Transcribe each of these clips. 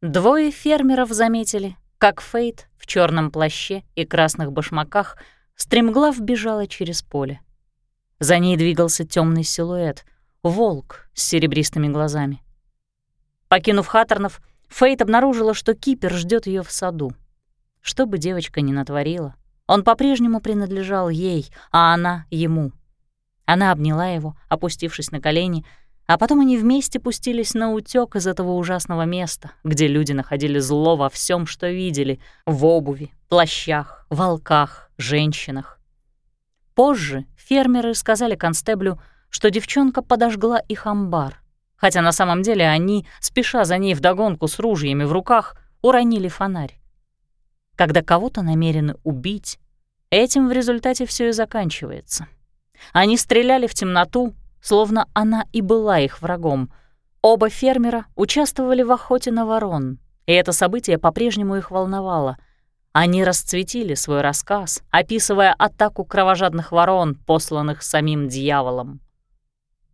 Двое фермеров заметили, как Фейт в черном плаще и красных башмаках стремглав бежала через поле. За ней двигался темный силуэт — волк с серебристыми глазами. Покинув Хаттернов, Фейт обнаружила, что Кипер ждет ее в саду. Что бы девочка ни натворила, он по-прежнему принадлежал ей, а она — ему. Она обняла его, опустившись на колени, а потом они вместе пустились на утёк из этого ужасного места, где люди находили зло во всем, что видели — в обуви, плащах, волках, женщинах. Позже фермеры сказали констеблю, что девчонка подожгла их амбар, хотя на самом деле они, спеша за ней вдогонку с ружьями в руках, уронили фонарь. Когда кого-то намерены убить, этим в результате все и заканчивается. Они стреляли в темноту, словно она и была их врагом. Оба фермера участвовали в охоте на ворон, и это событие по-прежнему их волновало. Они расцветили свой рассказ, описывая атаку кровожадных ворон, посланных самим дьяволом.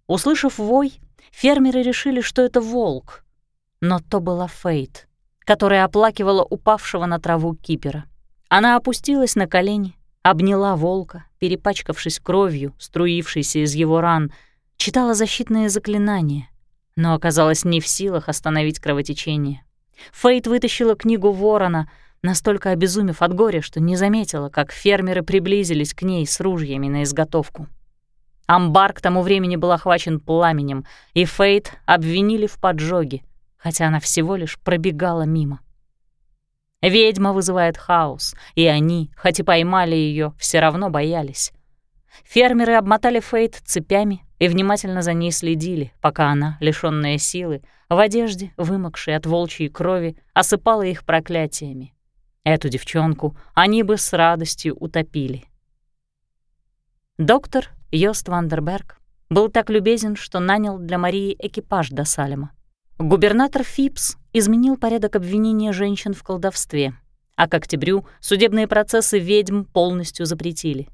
Услышав вой, фермеры решили, что это волк, но то была Фейт которая оплакивала упавшего на траву кипера. Она опустилась на колени, обняла волка, перепачкавшись кровью, струившейся из его ран, читала защитные заклинания, но оказалась не в силах остановить кровотечение. Фейт вытащила книгу ворона, настолько обезумев от горя, что не заметила, как фермеры приблизились к ней с ружьями на изготовку. Амбар к тому времени был охвачен пламенем, и Фейт обвинили в поджоге — хотя она всего лишь пробегала мимо. Ведьма вызывает хаос, и они, хоть и поймали ее, все равно боялись. Фермеры обмотали Фейт цепями и внимательно за ней следили, пока она, лишённая силы, в одежде, вымокшей от волчьей крови, осыпала их проклятиями. Эту девчонку они бы с радостью утопили. Доктор Йост Вандерберг был так любезен, что нанял для Марии экипаж до Салема. Губернатор Фипс изменил порядок обвинения женщин в колдовстве, а к октябрю судебные процессы ведьм полностью запретили.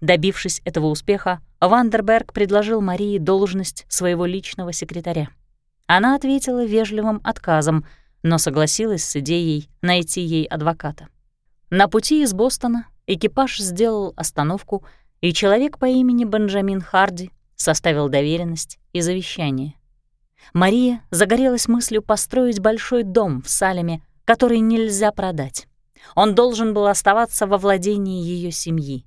Добившись этого успеха, Вандерберг предложил Марии должность своего личного секретаря. Она ответила вежливым отказом, но согласилась с идеей найти ей адвоката. На пути из Бостона экипаж сделал остановку, и человек по имени Бенджамин Харди составил доверенность и завещание. Мария загорелась мыслью построить большой дом в Салеме, который нельзя продать. Он должен был оставаться во владении ее семьи.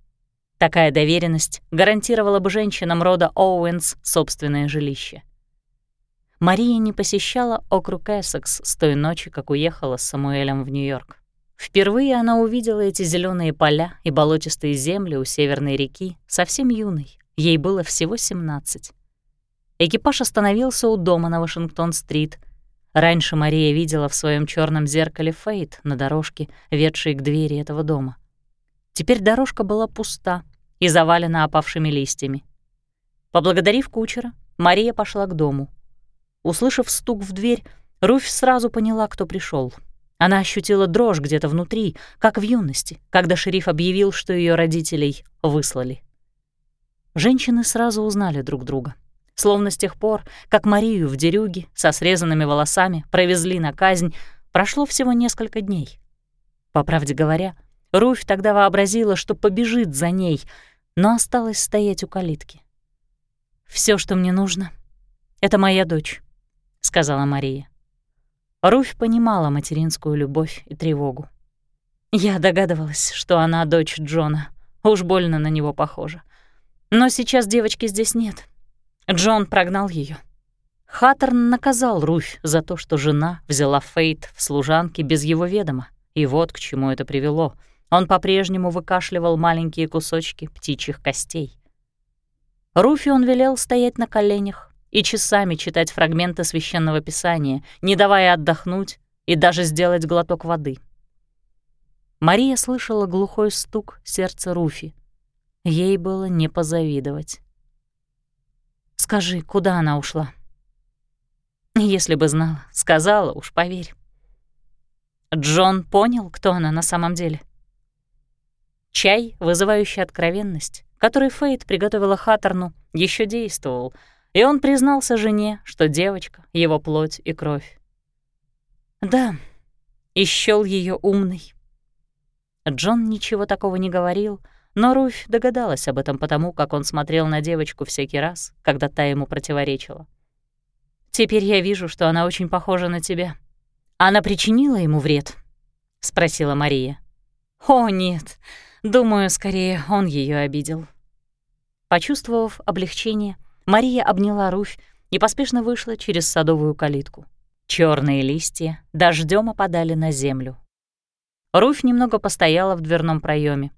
Такая доверенность гарантировала бы женщинам рода Оуэнс собственное жилище. Мария не посещала округ Эссекс с той ночи, как уехала с Самуэлем в Нью-Йорк. Впервые она увидела эти зеленые поля и болотистые земли у Северной реки совсем юной. Ей было всего 17. Экипаж остановился у дома на Вашингтон-стрит. Раньше Мария видела в своем черном зеркале Фейт на дорожке, ведшей к двери этого дома. Теперь дорожка была пуста и завалена опавшими листьями. Поблагодарив кучера, Мария пошла к дому. Услышав стук в дверь, Руфь сразу поняла, кто пришел. Она ощутила дрожь где-то внутри, как в юности, когда шериф объявил, что ее родителей выслали. Женщины сразу узнали друг друга. Словно с тех пор, как Марию в дерюге со срезанными волосами провезли на казнь, прошло всего несколько дней. По правде говоря, Руфь тогда вообразила, что побежит за ней, но осталась стоять у калитки. Все, что мне нужно, — это моя дочь», — сказала Мария. Руфь понимала материнскую любовь и тревогу. Я догадывалась, что она дочь Джона, уж больно на него похожа. Но сейчас девочки здесь нет, Джон прогнал ее. Хаттерн наказал Руфь за то, что жена взяла Фейт в служанки без его ведома. И вот к чему это привело. Он по-прежнему выкашливал маленькие кусочки птичьих костей. Руфи он велел стоять на коленях и часами читать фрагменты священного писания, не давая отдохнуть и даже сделать глоток воды. Мария слышала глухой стук сердца Руфи. Ей было не позавидовать. Скажи, куда она ушла?» «Если бы знала, сказала уж, поверь». Джон понял, кто она на самом деле. Чай, вызывающий откровенность, который Фейт приготовила Хаттерну, еще действовал, и он признался жене, что девочка — его плоть и кровь. Да, и счёл её умной. Джон ничего такого не говорил, но Руфь догадалась об этом потому, как он смотрел на девочку всякий раз, когда та ему противоречила. «Теперь я вижу, что она очень похожа на тебя. Она причинила ему вред?» — спросила Мария. «О, нет. Думаю, скорее он ее обидел». Почувствовав облегчение, Мария обняла Руфь и поспешно вышла через садовую калитку. Черные листья дождем опадали на землю. Руфь немного постояла в дверном проеме.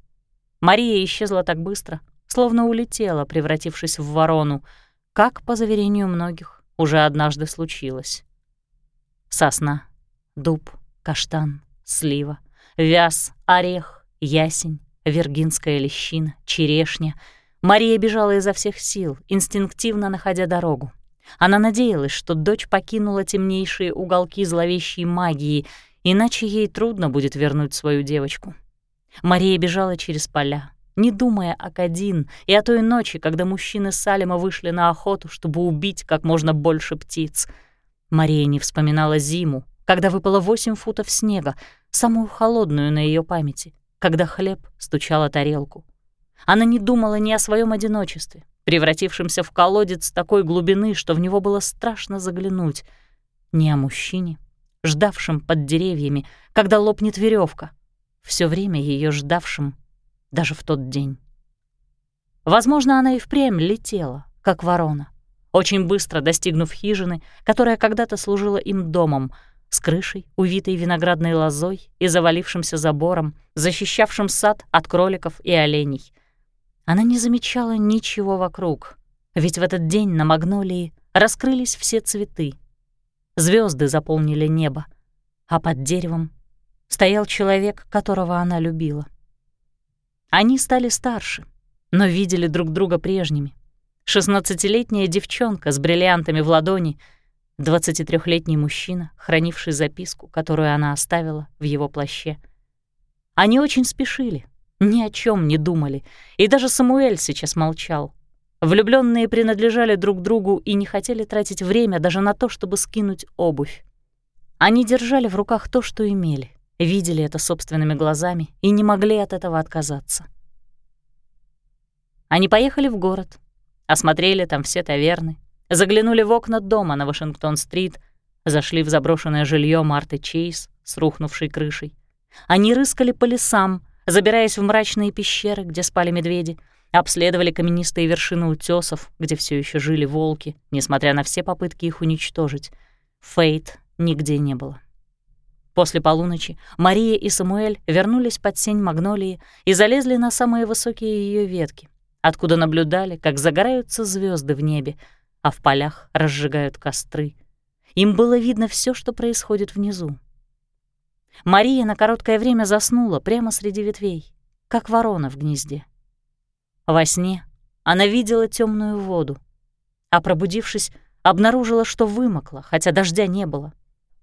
Мария исчезла так быстро, словно улетела, превратившись в ворону, как, по заверению многих, уже однажды случилось. Сосна, дуб, каштан, слива, вяз, орех, ясень, вергинская лещина, черешня. Мария бежала изо всех сил, инстинктивно находя дорогу. Она надеялась, что дочь покинула темнейшие уголки зловещей магии иначе ей трудно будет вернуть свою девочку. Мария бежала через поля, не думая о Кадин и о той ночи, когда мужчины Салима вышли на охоту, чтобы убить как можно больше птиц. Мария не вспоминала зиму, когда выпало восемь футов снега, самую холодную на ее памяти, когда хлеб стучал о тарелку. Она не думала ни о своем одиночестве, превратившемся в колодец такой глубины, что в него было страшно заглянуть, ни о мужчине, ждавшим под деревьями, когда лопнет веревка, все время ее ждавшим, даже в тот день. Возможно, она и впрямь летела, как ворона, очень быстро достигнув хижины, которая когда-то служила им домом, с крышей, увитой виноградной лозой и завалившимся забором, защищавшим сад от кроликов и оленей. Она не замечала ничего вокруг, ведь в этот день на магнолии раскрылись все цветы — Звезды заполнили небо, а под деревом стоял человек, которого она любила. Они стали старше, но видели друг друга прежними. Шестнадцатилетняя девчонка с бриллиантами в ладони, 23-летний мужчина, хранивший записку, которую она оставила в его плаще. Они очень спешили, ни о чем не думали, и даже Самуэль сейчас молчал, Влюбленные принадлежали друг другу и не хотели тратить время даже на то, чтобы скинуть обувь. Они держали в руках то, что имели, видели это собственными глазами и не могли от этого отказаться. Они поехали в город, осмотрели там все таверны, заглянули в окна дома на Вашингтон-стрит, зашли в заброшенное жилье Марты Чейз с рухнувшей крышей. Они рыскали по лесам, забираясь в мрачные пещеры, где спали медведи, обследовали каменистые вершины утесов, где все еще жили волки, несмотря на все попытки их уничтожить. Фейт нигде не было. После полуночи Мария и Самуэль вернулись под сень магнолии и залезли на самые высокие ее ветки, откуда наблюдали, как загораются звезды в небе, а в полях разжигают костры. Им было видно все, что происходит внизу. Мария на короткое время заснула прямо среди ветвей, как ворона в гнезде. Во сне она видела темную воду, а пробудившись, обнаружила, что вымокла, хотя дождя не было.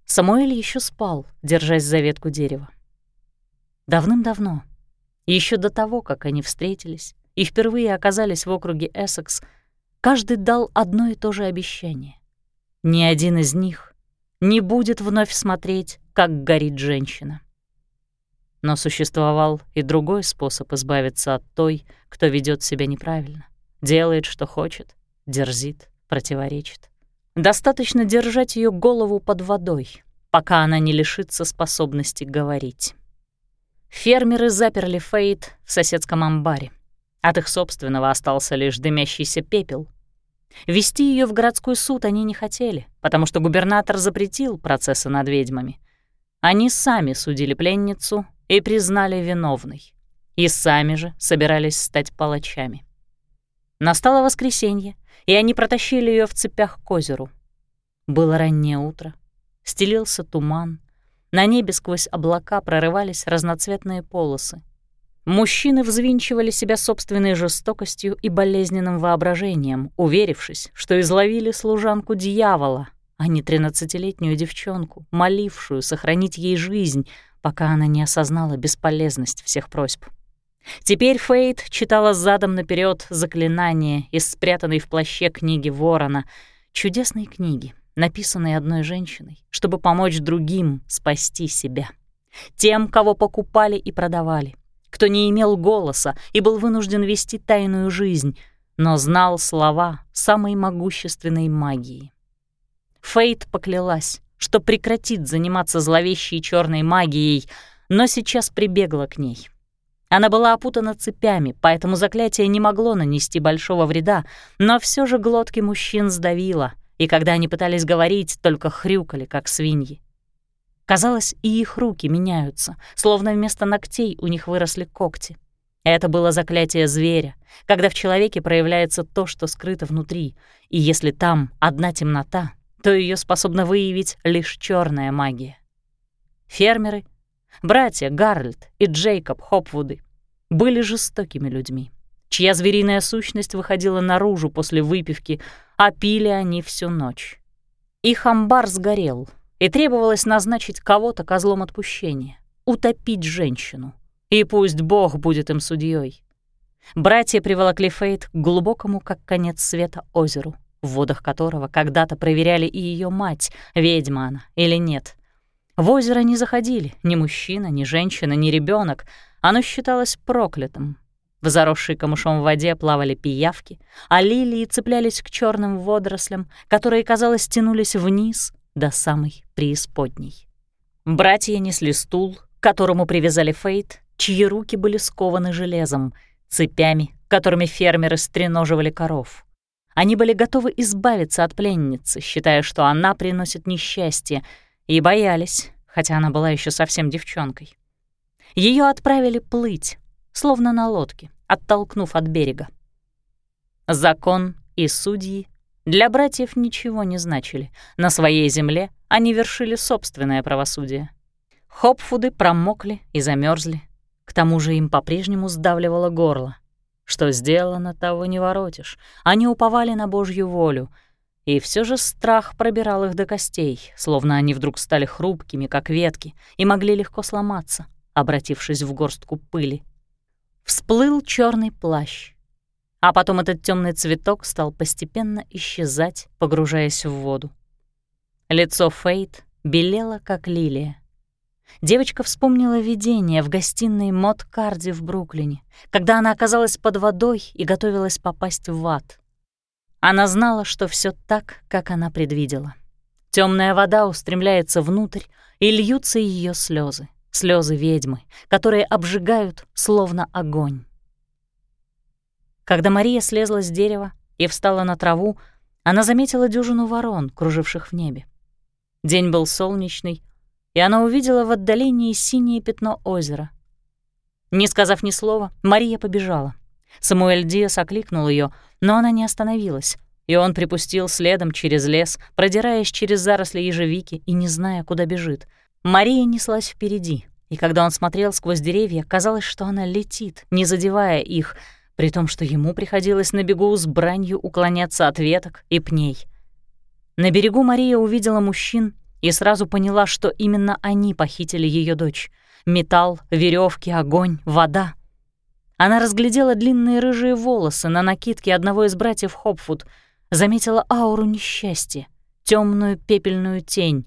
Самуэль еще спал, держась за ветку дерева. Давным-давно, еще до того, как они встретились и впервые оказались в округе Эссекс, каждый дал одно и то же обещание. Ни один из них не будет вновь смотреть, как горит женщина. Но существовал и другой способ избавиться от той, кто ведет себя неправильно, делает, что хочет, дерзит, противоречит. Достаточно держать ее голову под водой, пока она не лишится способности говорить. Фермеры заперли Фейт в соседском амбаре. От их собственного остался лишь дымящийся пепел. Вести ее в городской суд они не хотели, потому что губернатор запретил процессы над ведьмами. Они сами судили пленницу и признали виновной. И сами же собирались стать палачами. Настало воскресенье, и они протащили ее в цепях к озеру. Было раннее утро, стелился туман, на небе сквозь облака прорывались разноцветные полосы. Мужчины взвинчивали себя собственной жестокостью и болезненным воображением, уверившись, что изловили служанку дьявола, а не тринадцатилетнюю девчонку, молившую сохранить ей жизнь, пока она не осознала бесполезность всех просьб. Теперь Фейт читала задом наперед заклинание из спрятанной в плаще книги Ворона, чудесной книги, написанный одной женщиной, чтобы помочь другим спасти себя. Тем, кого покупали и продавали, кто не имел голоса и был вынужден вести тайную жизнь, но знал слова самой могущественной магии. Фейт поклялась, что прекратит заниматься зловещей черной магией, но сейчас прибегла к ней. Она была опутана цепями, поэтому заклятие не могло нанести большого вреда, но все же глотки мужчин сдавило, и когда они пытались говорить, только хрюкали, как свиньи. Казалось, и их руки меняются, словно вместо ногтей у них выросли когти. Это было заклятие зверя, когда в человеке проявляется то, что скрыто внутри, и если там одна темнота, то ее способна выявить лишь черная магия. Фермеры Братья Гарольд и Джейкоб Хопвуды были жестокими людьми, чья звериная сущность выходила наружу после выпивки, а пили они всю ночь. Их амбар сгорел, и требовалось назначить кого-то козлом отпущения, утопить женщину. И пусть Бог будет им судьей. Братья приволокли Фейт к глубокому, как конец света, озеру, в водах которого когда-то проверяли и ее мать, ведьма она или нет — в озеро не заходили ни мужчина, ни женщина, ни ребенок. Оно считалось проклятым. В заросшей камышом воде плавали пиявки, а лилии цеплялись к черным водорослям, которые, казалось, тянулись вниз до самой преисподней. Братья несли стул, к которому привязали Фейт, чьи руки были скованы железом, цепями, которыми фермеры стреноживали коров. Они были готовы избавиться от пленницы, считая, что она приносит несчастье, и боялись, хотя она была еще совсем девчонкой. Ее отправили плыть, словно на лодке, оттолкнув от берега. Закон и судьи для братьев ничего не значили. На своей земле они вершили собственное правосудие. Хопфуды промокли и замерзли. К тому же им по-прежнему сдавливало горло. Что сделано, того не воротишь. Они уповали на Божью волю — и все же страх пробирал их до костей, словно они вдруг стали хрупкими, как ветки, и могли легко сломаться, обратившись в горстку пыли. Всплыл черный плащ, а потом этот темный цветок стал постепенно исчезать, погружаясь в воду. Лицо Фейт белело, как лилия. Девочка вспомнила видение в гостиной Мод Карди в Бруклине, когда она оказалась под водой и готовилась попасть в ад — она знала, что все так, как она предвидела. Темная вода устремляется внутрь, и льются ее слезы, слезы ведьмы, которые обжигают, словно огонь. Когда Мария слезла с дерева и встала на траву, она заметила дюжину ворон, круживших в небе. День был солнечный, и она увидела в отдалении синее пятно озера. Не сказав ни слова, Мария побежала. Самуэль Диас окликнул ее, но она не остановилась, и он припустил следом через лес, продираясь через заросли ежевики и не зная, куда бежит. Мария неслась впереди, и когда он смотрел сквозь деревья, казалось, что она летит, не задевая их, при том, что ему приходилось на бегу с бранью уклоняться от веток и пней. На берегу Мария увидела мужчин и сразу поняла, что именно они похитили ее дочь. Металл, веревки, огонь, вода — она разглядела длинные рыжие волосы на накидке одного из братьев Хопфуд, заметила ауру несчастья, темную пепельную тень.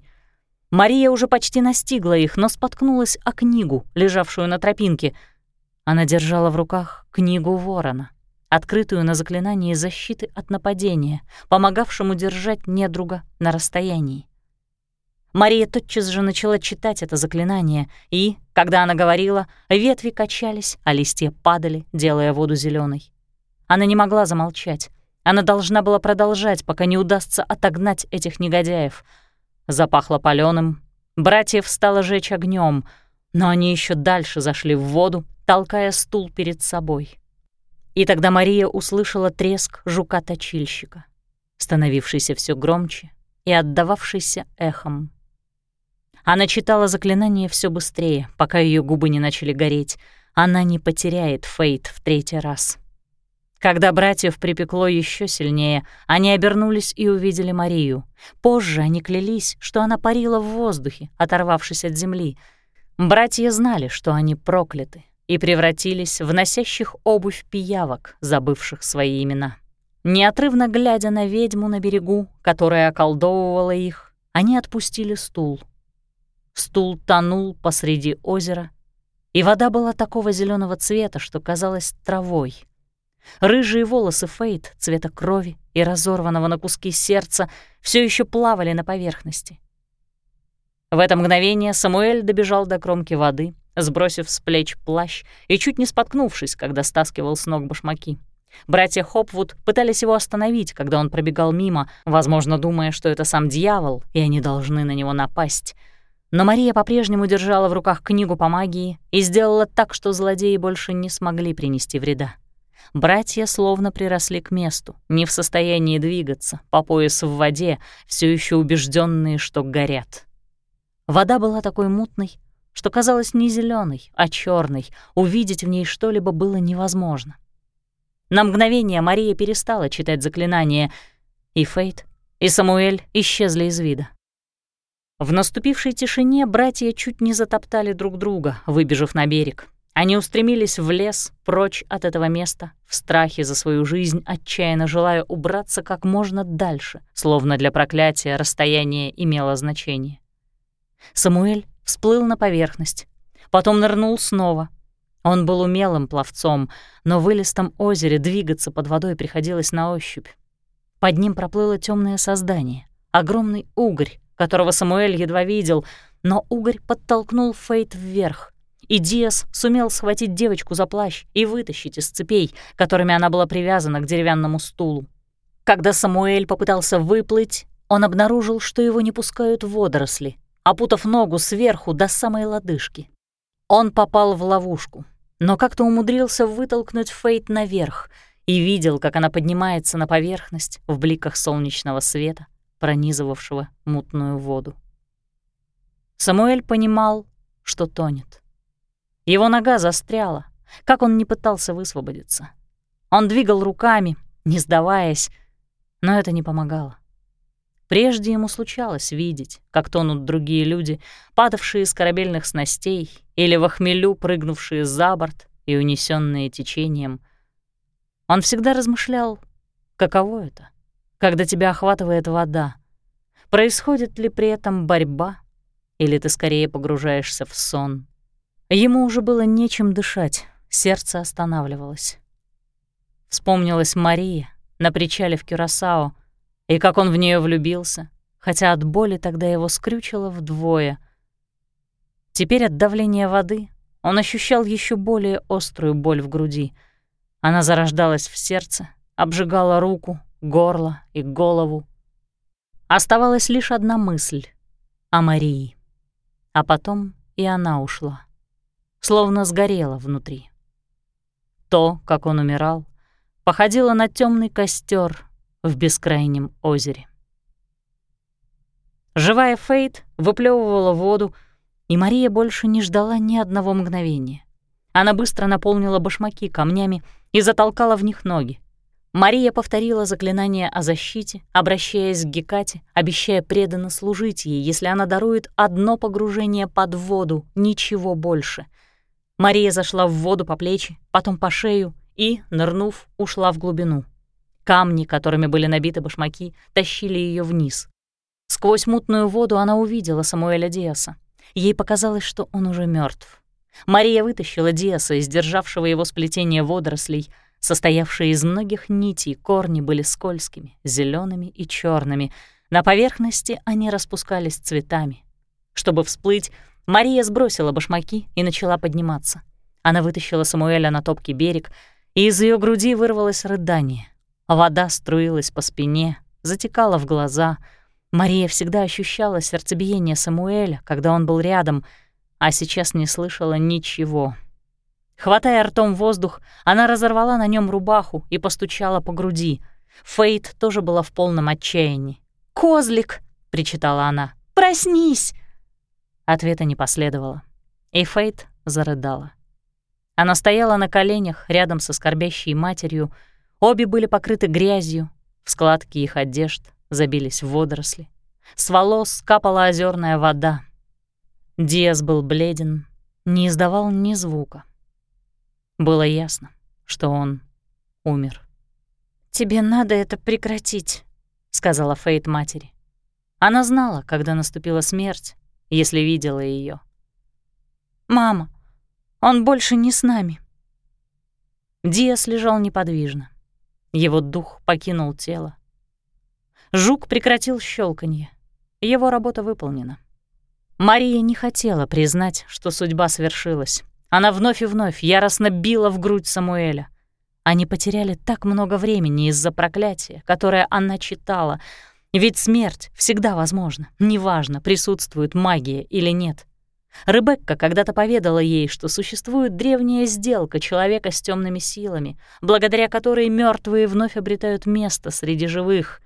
Мария уже почти настигла их, но споткнулась о книгу, лежавшую на тропинке. Она держала в руках книгу ворона, открытую на заклинании защиты от нападения, помогавшему держать недруга на расстоянии. Мария тотчас же начала читать это заклинание, и, когда она говорила, ветви качались, а листья падали, делая воду зеленой. Она не могла замолчать. Она должна была продолжать, пока не удастся отогнать этих негодяев. Запахло палёным, братьев стало жечь огнем, но они еще дальше зашли в воду, толкая стул перед собой. И тогда Мария услышала треск жука-точильщика, становившийся все громче и отдававшийся эхом. Она читала заклинание все быстрее, пока ее губы не начали гореть. Она не потеряет Фейт в третий раз. Когда братьев припекло еще сильнее, они обернулись и увидели Марию. Позже они клялись, что она парила в воздухе, оторвавшись от земли. Братья знали, что они прокляты, и превратились в носящих обувь пиявок, забывших свои имена. Неотрывно глядя на ведьму на берегу, которая околдовывала их, они отпустили стул. Стул тонул посреди озера, и вода была такого зеленого цвета, что казалась травой. Рыжие волосы Фейт цвета крови и разорванного на куски сердца все еще плавали на поверхности. В это мгновение Самуэль добежал до кромки воды, сбросив с плеч плащ и чуть не споткнувшись, когда стаскивал с ног башмаки. Братья Хопвуд пытались его остановить, когда он пробегал мимо, возможно, думая, что это сам дьявол, и они должны на него напасть — но Мария по-прежнему держала в руках книгу по магии и сделала так, что злодеи больше не смогли принести вреда. Братья словно приросли к месту, не в состоянии двигаться, по пояс в воде, все еще убежденные, что горят. Вода была такой мутной, что казалась не зеленой, а черной. Увидеть в ней что-либо было невозможно. На мгновение Мария перестала читать заклинания, и Фейт, и Самуэль исчезли из вида. В наступившей тишине братья чуть не затоптали друг друга, выбежав на берег. Они устремились в лес, прочь от этого места, в страхе за свою жизнь, отчаянно желая убраться как можно дальше, словно для проклятия расстояние имело значение. Самуэль всплыл на поверхность, потом нырнул снова. Он был умелым пловцом, но в илистом озере двигаться под водой приходилось на ощупь. Под ним проплыло темное создание, огромный угорь, которого Самуэль едва видел, но угорь подтолкнул Фейт вверх, и Диас сумел схватить девочку за плащ и вытащить из цепей, которыми она была привязана к деревянному стулу. Когда Самуэль попытался выплыть, он обнаружил, что его не пускают водоросли, опутав ногу сверху до самой лодыжки. Он попал в ловушку, но как-то умудрился вытолкнуть Фейт наверх и видел, как она поднимается на поверхность в бликах солнечного света, пронизывавшего мутную воду. Самуэль понимал, что тонет. Его нога застряла, как он не пытался высвободиться. Он двигал руками, не сдаваясь, но это не помогало. Прежде ему случалось видеть, как тонут другие люди, падавшие с корабельных снастей или в охмелю прыгнувшие за борт и унесенные течением. Он всегда размышлял, каково это когда тебя охватывает вода? Происходит ли при этом борьба, или ты скорее погружаешься в сон? Ему уже было нечем дышать, сердце останавливалось. Вспомнилась Мария на причале в Кюрасао, и как он в нее влюбился, хотя от боли тогда его скрючило вдвое. Теперь от давления воды он ощущал еще более острую боль в груди. Она зарождалась в сердце, обжигала руку, горло и голову. Оставалась лишь одна мысль — о Марии. А потом и она ушла, словно сгорела внутри. То, как он умирал, походило на темный костер в бескрайнем озере. Живая Фейт выплевывала воду, и Мария больше не ждала ни одного мгновения. Она быстро наполнила башмаки камнями и затолкала в них ноги. Мария повторила заклинание о защите, обращаясь к Гекате, обещая преданно служить ей, если она дарует одно погружение под воду, ничего больше. Мария зашла в воду по плечи, потом по шею и, нырнув, ушла в глубину. Камни, которыми были набиты башмаки, тащили ее вниз. Сквозь мутную воду она увидела Самуэля Диаса. Ей показалось, что он уже мертв. Мария вытащила Диаса из державшего его сплетения водорослей — Состоявшие из многих нитей корни были скользкими, зелеными и черными. На поверхности они распускались цветами. Чтобы всплыть, Мария сбросила башмаки и начала подниматься. Она вытащила Самуэля на топкий берег, и из ее груди вырвалось рыдание. Вода струилась по спине, затекала в глаза. Мария всегда ощущала сердцебиение Самуэля, когда он был рядом, а сейчас не слышала ничего, Хватая ртом воздух, она разорвала на нем рубаху и постучала по груди. Фейт тоже была в полном отчаянии. «Козлик!» — причитала она. «Проснись!» Ответа не последовало, и Фейт зарыдала. Она стояла на коленях рядом со скорбящей матерью, обе были покрыты грязью, в складки их одежд забились водоросли. С волос капала озерная вода. Диас был бледен, не издавал ни звука. Было ясно, что он умер. «Тебе надо это прекратить», — сказала Фейт матери. Она знала, когда наступила смерть, если видела ее. «Мама, он больше не с нами». Диас лежал неподвижно. Его дух покинул тело. Жук прекратил щелканье. Его работа выполнена. Мария не хотела признать, что судьба свершилась. Она вновь и вновь яростно била в грудь Самуэля. Они потеряли так много времени из-за проклятия, которое она читала. Ведь смерть всегда возможна, неважно, присутствует магия или нет. Ребекка когда-то поведала ей, что существует древняя сделка человека с темными силами, благодаря которой мертвые вновь обретают место среди живых.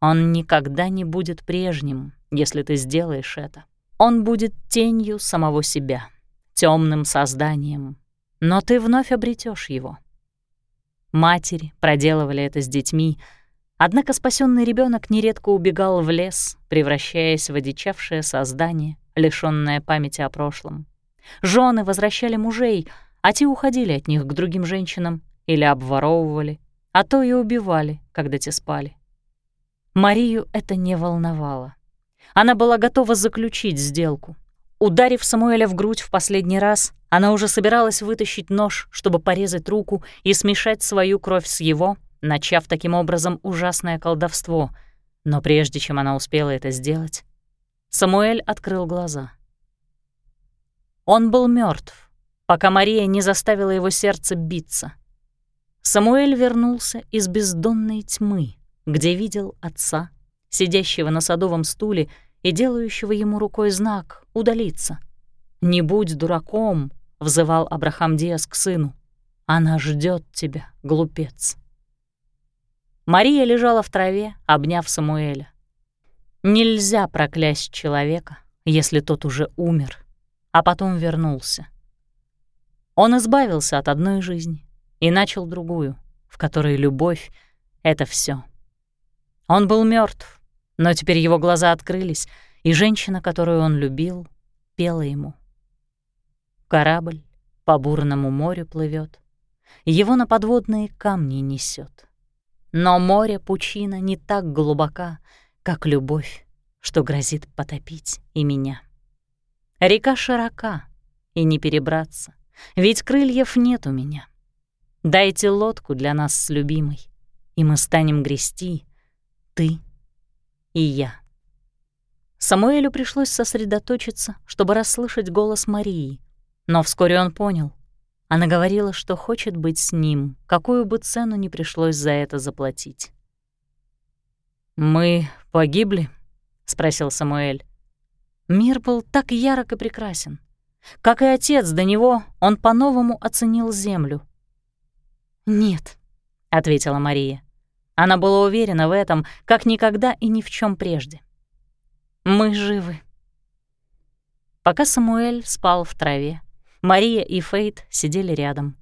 Он никогда не будет прежним, если ты сделаешь это. Он будет тенью самого себя, темным созданием, но ты вновь обретешь его. Матери проделывали это с детьми, однако спасенный ребенок нередко убегал в лес, превращаясь в одичавшее создание, лишённое памяти о прошлом. Жены возвращали мужей, а те уходили от них к другим женщинам или обворовывали, а то и убивали, когда те спали. Марию это не волновало. Она была готова заключить сделку. Ударив Самуэля в грудь в последний раз, она уже собиралась вытащить нож, чтобы порезать руку и смешать свою кровь с его, начав таким образом ужасное колдовство. Но прежде чем она успела это сделать, Самуэль открыл глаза. Он был мертв, пока Мария не заставила его сердце биться. Самуэль вернулся из бездонной тьмы, где видел отца, сидящего на садовом стуле и делающего ему рукой знак «удалиться». «Не будь дураком», — взывал Абрахам Диас к сыну. «Она ждет тебя, глупец». Мария лежала в траве, обняв Самуэля. Нельзя проклясть человека, если тот уже умер, а потом вернулся. Он избавился от одной жизни и начал другую, в которой любовь — это все. Он был мертв, но теперь его глаза открылись, и женщина, которую он любил, пела ему. Корабль по бурному морю плывет, его на подводные камни несет. Но море пучина не так глубока, как любовь, что грозит потопить и меня. Река широка, и не перебраться, ведь крыльев нет у меня. Дайте лодку для нас с любимой, и мы станем грести, ты и я. Самуэлю пришлось сосредоточиться, чтобы расслышать голос Марии, но вскоре он понял. Она говорила, что хочет быть с ним, какую бы цену ни пришлось за это заплатить. «Мы погибли?» — спросил Самуэль. Мир был так ярок и прекрасен. Как и отец до него, он по-новому оценил землю. «Нет», — ответила Мария. Она была уверена в этом, как никогда и ни в чем прежде. «Мы живы». Пока Самуэль спал в траве, Мария и Фейт сидели рядом.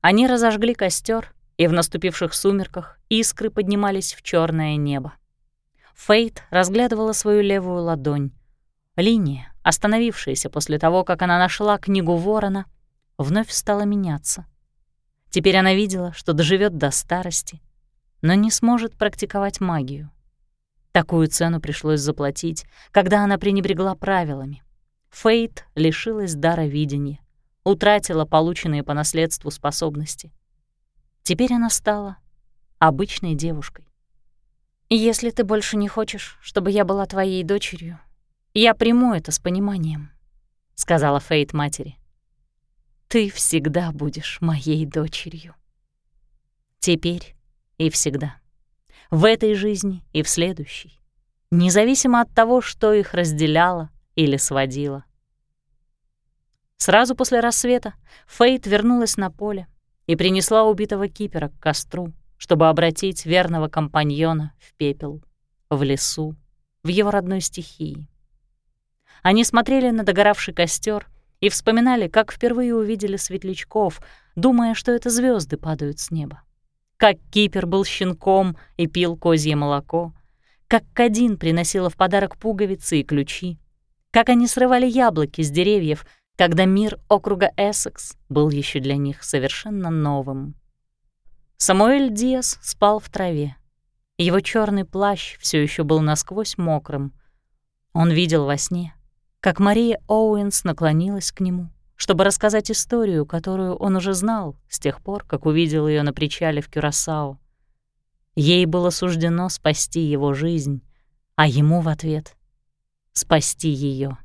Они разожгли костер, и в наступивших сумерках искры поднимались в черное небо. Фейт разглядывала свою левую ладонь. Линия, остановившаяся после того, как она нашла книгу ворона, вновь стала меняться. Теперь она видела, что доживет до старости, но не сможет практиковать магию. Такую цену пришлось заплатить, когда она пренебрегла правилами. Фейт лишилась дара видения, утратила полученные по наследству способности. Теперь она стала обычной девушкой. «Если ты больше не хочешь, чтобы я была твоей дочерью, я приму это с пониманием», — сказала Фейт матери. «Ты всегда будешь моей дочерью. Теперь и всегда. В этой жизни и в следующей. Независимо от того, что их разделяло или сводило. Сразу после рассвета Фейт вернулась на поле и принесла убитого кипера к костру, чтобы обратить верного компаньона в пепел, в лесу, в его родной стихии. Они смотрели на догоравший костер и вспоминали, как впервые увидели светлячков, думая, что это звезды падают с неба как Кипер был щенком и пил козье молоко, как Кадин приносила в подарок пуговицы и ключи, как они срывали яблоки с деревьев, когда мир округа Эссекс был еще для них совершенно новым. Самуэль Диас спал в траве. Его черный плащ все еще был насквозь мокрым. Он видел во сне, как Мария Оуэнс наклонилась к нему, чтобы рассказать историю, которую он уже знал с тех пор, как увидел ее на причале в Кюрасао. Ей было суждено спасти его жизнь, а ему в ответ — спасти ее.